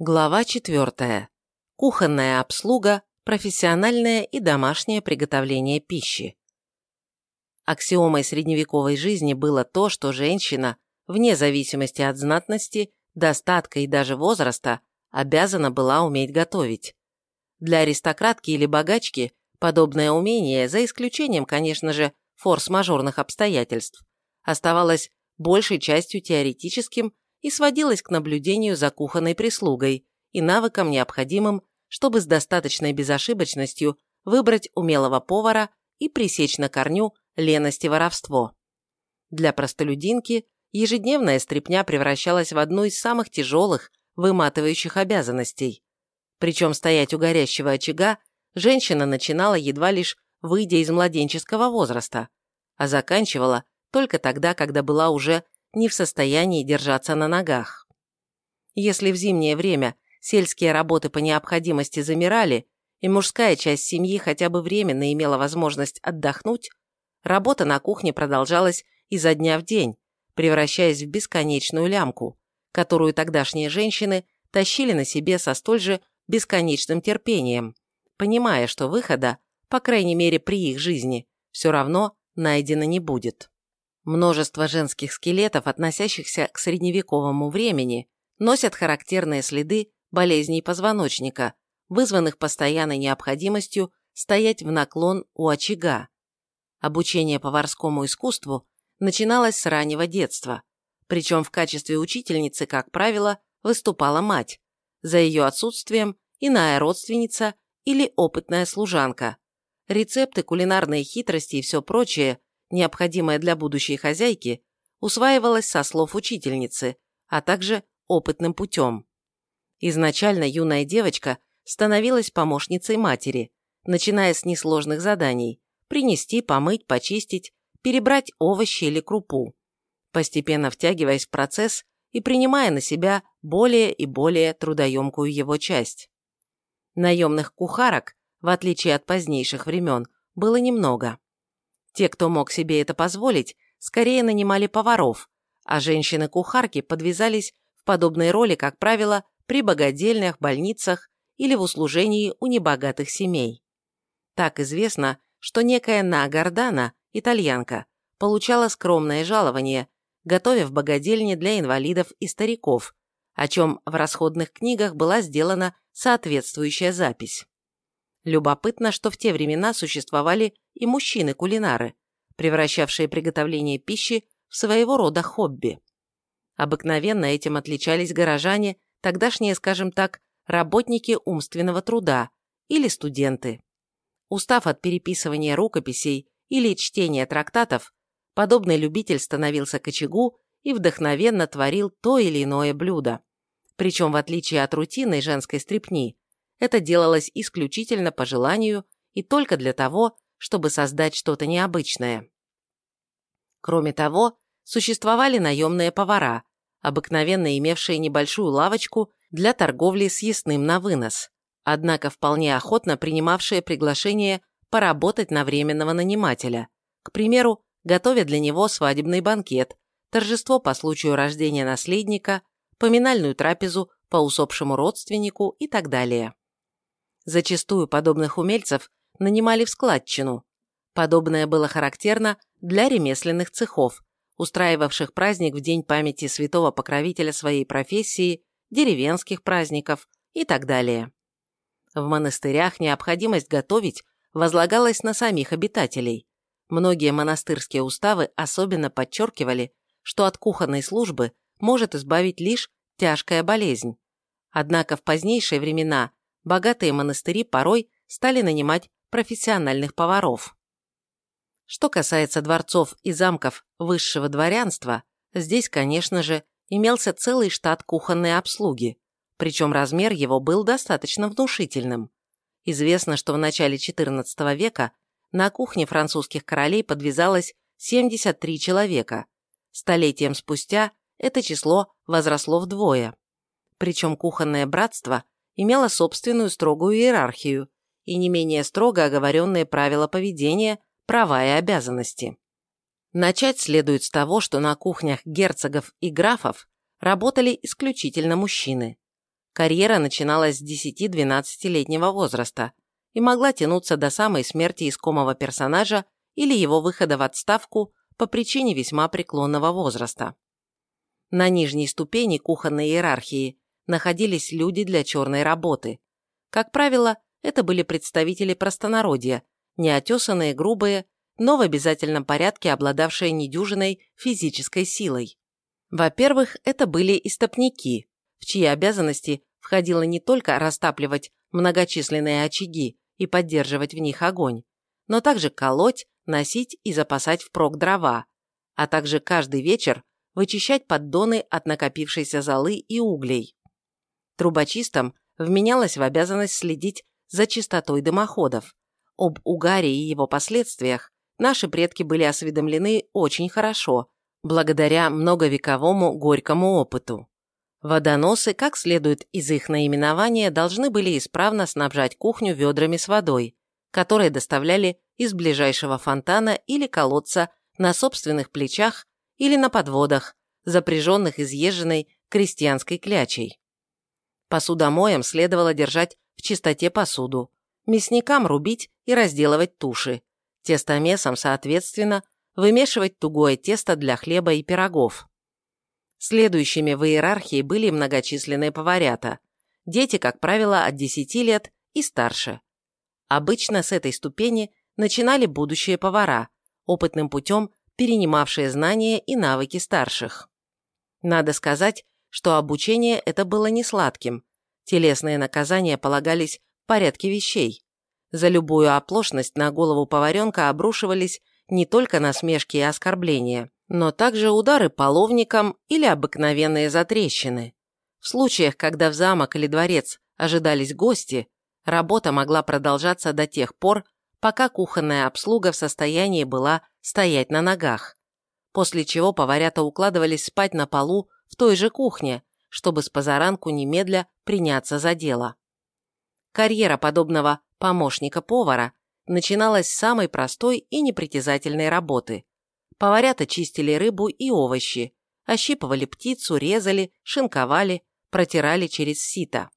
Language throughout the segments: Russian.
Глава 4. Кухонная обслуга, профессиональное и домашнее приготовление пищи. Аксиомой средневековой жизни было то, что женщина, вне зависимости от знатности, достатка и даже возраста, обязана была уметь готовить. Для аристократки или богачки подобное умение, за исключением, конечно же, форс-мажорных обстоятельств, оставалось большей частью теоретическим и сводилась к наблюдению за кухонной прислугой и навыкам, необходимым, чтобы с достаточной безошибочностью выбрать умелого повара и пресечь на корню леность и воровство. Для простолюдинки ежедневная стряпня превращалась в одну из самых тяжелых, выматывающих обязанностей. Причем стоять у горящего очага женщина начинала едва лишь выйдя из младенческого возраста, а заканчивала только тогда, когда была уже не в состоянии держаться на ногах. Если в зимнее время сельские работы по необходимости замирали, и мужская часть семьи хотя бы временно имела возможность отдохнуть, работа на кухне продолжалась изо дня в день, превращаясь в бесконечную лямку, которую тогдашние женщины тащили на себе со столь же бесконечным терпением, понимая, что выхода, по крайней мере при их жизни, все равно найдено не будет. Множество женских скелетов, относящихся к средневековому времени, носят характерные следы болезней позвоночника, вызванных постоянной необходимостью стоять в наклон у очага. Обучение поварскому искусству начиналось с раннего детства, причем в качестве учительницы, как правило, выступала мать, за ее отсутствием иная родственница или опытная служанка. Рецепты, кулинарные хитрости и все прочее необходимое для будущей хозяйки, усваивалось со слов учительницы, а также опытным путем. Изначально юная девочка становилась помощницей матери, начиная с несложных заданий – принести, помыть, почистить, перебрать овощи или крупу, постепенно втягиваясь в процесс и принимая на себя более и более трудоемкую его часть. Наемных кухарок, в отличие от позднейших времен, было немного. Те, кто мог себе это позволить, скорее нанимали поваров, а женщины-кухарки подвязались в подобной роли, как правило, при богадельнях, больницах или в услужении у небогатых семей. Так известно, что некая На Гордана, итальянка, получала скромное жалование, готовя в богадельне для инвалидов и стариков, о чем в расходных книгах была сделана соответствующая запись. Любопытно, что в те времена существовали и мужчины-кулинары, превращавшие приготовление пищи в своего рода хобби. Обыкновенно этим отличались горожане, тогдашние, скажем так, работники умственного труда или студенты. Устав от переписывания рукописей или чтения трактатов, подобный любитель становился к очагу и вдохновенно творил то или иное блюдо. Причем, в отличие от рутинной женской стрипни, это делалось исключительно по желанию и только для того, чтобы создать что-то необычное. Кроме того, существовали наемные повара, обыкновенно имевшие небольшую лавочку для торговли с ясным на вынос, однако вполне охотно принимавшие приглашение поработать на временного нанимателя, к примеру, готовя для него свадебный банкет, торжество по случаю рождения наследника, поминальную трапезу по усопшему родственнику и так далее. Зачастую подобных умельцев нанимали в складчину. Подобное было характерно для ремесленных цехов, устраивавших праздник в день памяти святого покровителя своей профессии, деревенских праздников и так далее. В монастырях необходимость готовить возлагалась на самих обитателей. Многие монастырские уставы особенно подчеркивали, что от кухонной службы может избавить лишь тяжкая болезнь. Однако в позднейшие времена богатые монастыри порой стали нанимать профессиональных поваров. Что касается дворцов и замков высшего дворянства, здесь, конечно же, имелся целый штат кухонной обслуги, причем размер его был достаточно внушительным. Известно, что в начале XIV века на кухне французских королей подвязалось 73 человека. Столетием спустя это число возросло вдвое. Причем кухонное братство имела собственную строгую иерархию и не менее строго оговоренные правила поведения, права и обязанности. Начать следует с того, что на кухнях герцогов и графов работали исключительно мужчины. Карьера начиналась с 10-12-летнего возраста и могла тянуться до самой смерти искомого персонажа или его выхода в отставку по причине весьма преклонного возраста. На нижней ступени кухонной иерархии находились люди для черной работы. Как правило, это были представители простонародья, неотесанные, грубые, но в обязательном порядке обладавшие недюжиной физической силой. Во-первых, это были истопники, в чьи обязанности входило не только растапливать многочисленные очаги и поддерживать в них огонь, но также колоть, носить и запасать впрок дрова, а также каждый вечер вычищать поддоны от накопившейся золы и углей. Трубочистам вменялось в обязанность следить за чистотой дымоходов. Об угаре и его последствиях наши предки были осведомлены очень хорошо, благодаря многовековому горькому опыту. Водоносы, как следует из их наименования, должны были исправно снабжать кухню ведрами с водой, которые доставляли из ближайшего фонтана или колодца на собственных плечах или на подводах, запряженных изъезженной крестьянской клячей. Посудомоям следовало держать в чистоте посуду, мясникам рубить и разделывать туши, тестомесам, соответственно, вымешивать тугое тесто для хлеба и пирогов. Следующими в иерархии были многочисленные поварята, дети, как правило, от 10 лет и старше. Обычно с этой ступени начинали будущие повара, опытным путем перенимавшие знания и навыки старших. Надо сказать, что обучение это было не сладким. Телесные наказания полагались в порядке вещей. За любую оплошность на голову поваренка обрушивались не только насмешки и оскорбления, но также удары половником или обыкновенные затрещины. В случаях, когда в замок или дворец ожидались гости, работа могла продолжаться до тех пор, пока кухонная обслуга в состоянии была стоять на ногах, после чего поварята укладывались спать на полу в той же кухне, чтобы с позаранку немедля приняться за дело. Карьера подобного помощника повара начиналась с самой простой и непритязательной работы. Поварята чистили рыбу и овощи, ощипывали птицу, резали, шинковали, протирали через сито.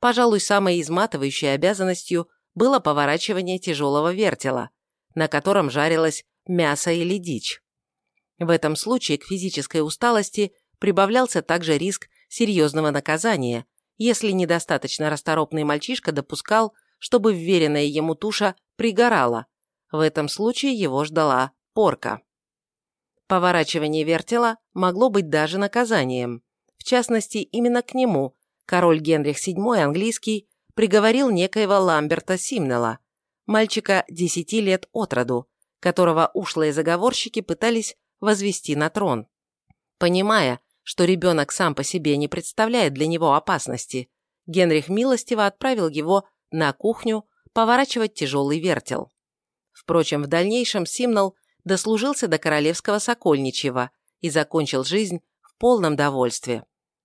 Пожалуй, самой изматывающей обязанностью было поворачивание тяжелого вертела, на котором жарилось мясо или дичь. В этом случае к физической усталости прибавлялся также риск серьезного наказания, если недостаточно расторопный мальчишка допускал, чтобы вверенная ему туша пригорала. В этом случае его ждала порка. Поворачивание вертела могло быть даже наказанием. В частности, именно к нему король Генрих VII английский приговорил некоего Ламберта Симнела, мальчика 10 лет от роду, которого ушлые заговорщики пытались возвести на трон. Понимая, что ребенок сам по себе не представляет для него опасности, Генрих милостиво отправил его на кухню поворачивать тяжелый вертел. Впрочем, в дальнейшем Симнал дослужился до королевского сокольничьего и закончил жизнь в полном довольстве.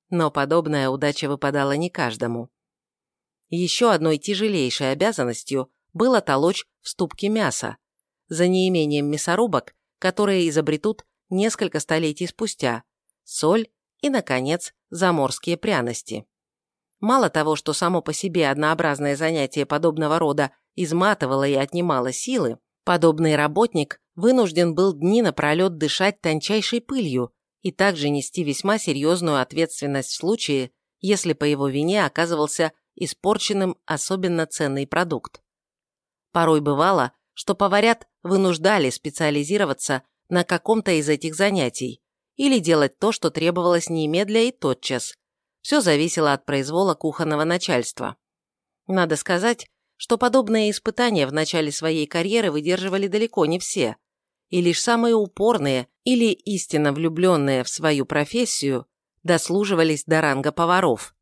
Но подобная удача выпадала не каждому. Еще одной тяжелейшей обязанностью было толочь в ступке мяса, за неимением мясорубок, которые изобретут несколько столетий спустя, соль и, наконец, заморские пряности. Мало того, что само по себе однообразное занятие подобного рода изматывало и отнимало силы, подобный работник вынужден был дни напролет дышать тончайшей пылью и также нести весьма серьезную ответственность в случае, если по его вине оказывался испорченным особенно ценный продукт. Порой бывало, что поварят вынуждали специализироваться на каком-то из этих занятий или делать то, что требовалось немедля и тотчас. Все зависело от произвола кухонного начальства. Надо сказать, что подобные испытания в начале своей карьеры выдерживали далеко не все, и лишь самые упорные или истинно влюбленные в свою профессию дослуживались до ранга поваров.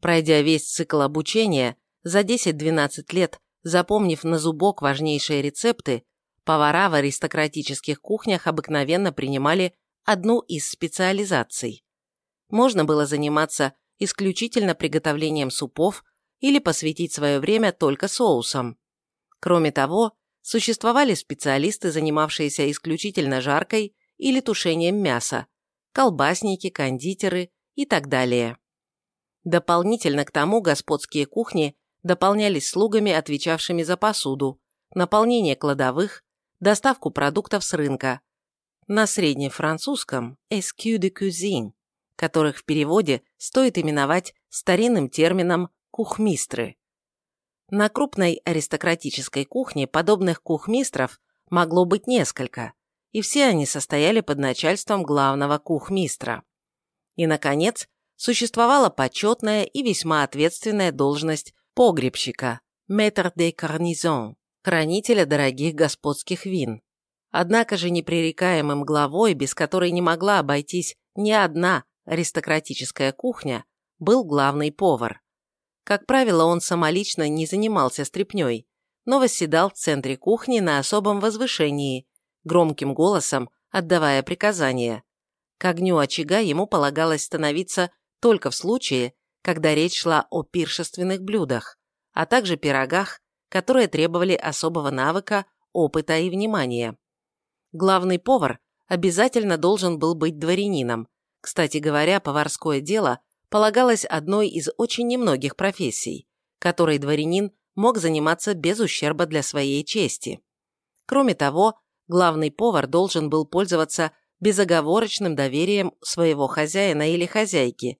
Пройдя весь цикл обучения, за 10-12 лет запомнив на зубок важнейшие рецепты, повара в аристократических кухнях обыкновенно принимали одну из специализаций. Можно было заниматься исключительно приготовлением супов или посвятить свое время только соусам. Кроме того, существовали специалисты, занимавшиеся исключительно жаркой или тушением мяса, колбасники, кондитеры и так далее. Дополнительно к тому господские кухни дополнялись слугами, отвечавшими за посуду, наполнение кладовых, доставку продуктов с рынка. На среднефранцузском «escu de cuisine», которых в переводе стоит именовать старинным термином «кухмистры». На крупной аристократической кухне подобных кухмистров могло быть несколько, и все они состояли под начальством главного кухмистра. И, наконец, существовала почетная и весьма ответственная должность погребщика, метр де карнизон, хранителя дорогих господских вин. Однако же непререкаемым главой, без которой не могла обойтись ни одна аристократическая кухня, был главный повар. Как правило, он самолично не занимался стряпнёй, но восседал в центре кухни на особом возвышении, громким голосом отдавая приказания. К огню очага ему полагалось становиться только в случае, когда речь шла о пиршественных блюдах, а также пирогах, которые требовали особого навыка, опыта и внимания. Главный повар обязательно должен был быть дворянином. Кстати говоря, поварское дело полагалось одной из очень немногих профессий, которой дворянин мог заниматься без ущерба для своей чести. Кроме того, главный повар должен был пользоваться безоговорочным доверием своего хозяина или хозяйки.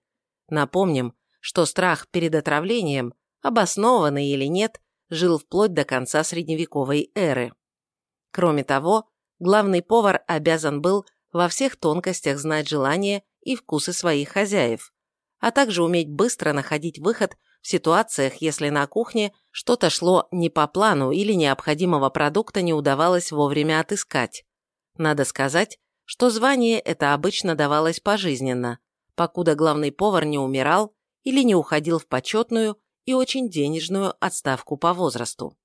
Напомним, что страх перед отравлением, обоснованный или нет, жил вплоть до конца средневековой эры. Кроме того, главный повар обязан был во всех тонкостях знать желания и вкусы своих хозяев, а также уметь быстро находить выход в ситуациях, если на кухне что-то шло не по плану или необходимого продукта не удавалось вовремя отыскать. Надо сказать, что звание это обычно давалось пожизненно, покуда главный повар не умирал или не уходил в почетную и очень денежную отставку по возрасту.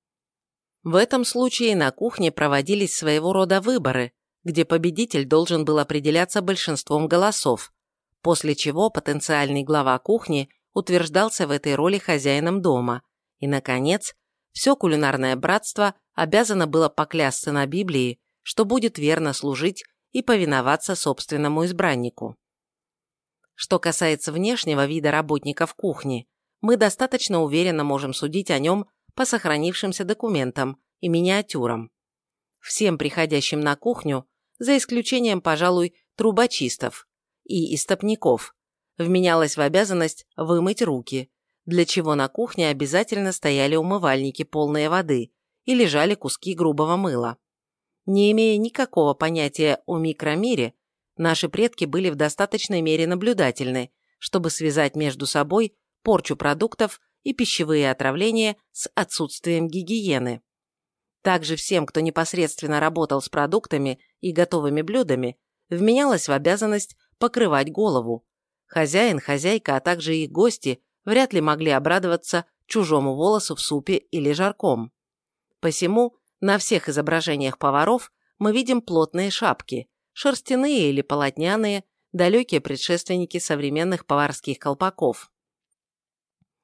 В этом случае на кухне проводились своего рода выборы, где победитель должен был определяться большинством голосов, после чего потенциальный глава кухни утверждался в этой роли хозяином дома, и, наконец, все кулинарное братство обязано было поклясться на Библии, что будет верно служить и повиноваться собственному избраннику. Что касается внешнего вида работников кухни, мы достаточно уверенно можем судить о нем по сохранившимся документам и миниатюрам. Всем приходящим на кухню, за исключением, пожалуй, трубочистов и истопников, вменялось в обязанность вымыть руки, для чего на кухне обязательно стояли умывальники, полные воды, и лежали куски грубого мыла. Не имея никакого понятия о микромире, наши предки были в достаточной мере наблюдательны, чтобы связать между собой порчу продуктов и пищевые отравления с отсутствием гигиены. Также всем, кто непосредственно работал с продуктами и готовыми блюдами, вменялось в обязанность покрывать голову. Хозяин, хозяйка, а также их гости вряд ли могли обрадоваться чужому волосу в супе или жарком. Посему на всех изображениях поваров мы видим плотные шапки, шерстяные или полотняные, далекие предшественники современных поварских колпаков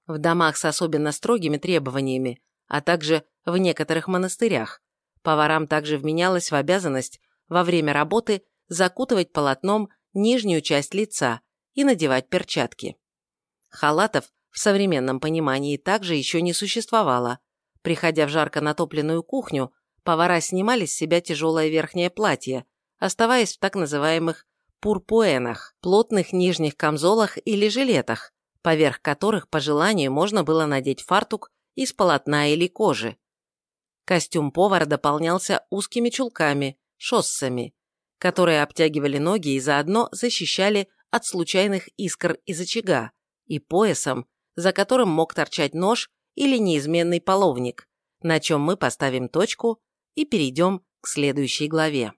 в домах с особенно строгими требованиями, а также в некоторых монастырях. Поварам также вменялось в обязанность во время работы закутывать полотном нижнюю часть лица и надевать перчатки. Халатов в современном понимании также еще не существовало. Приходя в жарко натопленную кухню, повара снимали с себя тяжелое верхнее платье, оставаясь в так называемых пурпуэнах, плотных нижних камзолах или жилетах, поверх которых по желанию можно было надеть фартук из полотна или кожи. Костюм повара дополнялся узкими чулками, шоссами, которые обтягивали ноги и заодно защищали от случайных искр из очага, и поясом, за которым мог торчать нож или неизменный половник, на чем мы поставим точку и перейдем к следующей главе.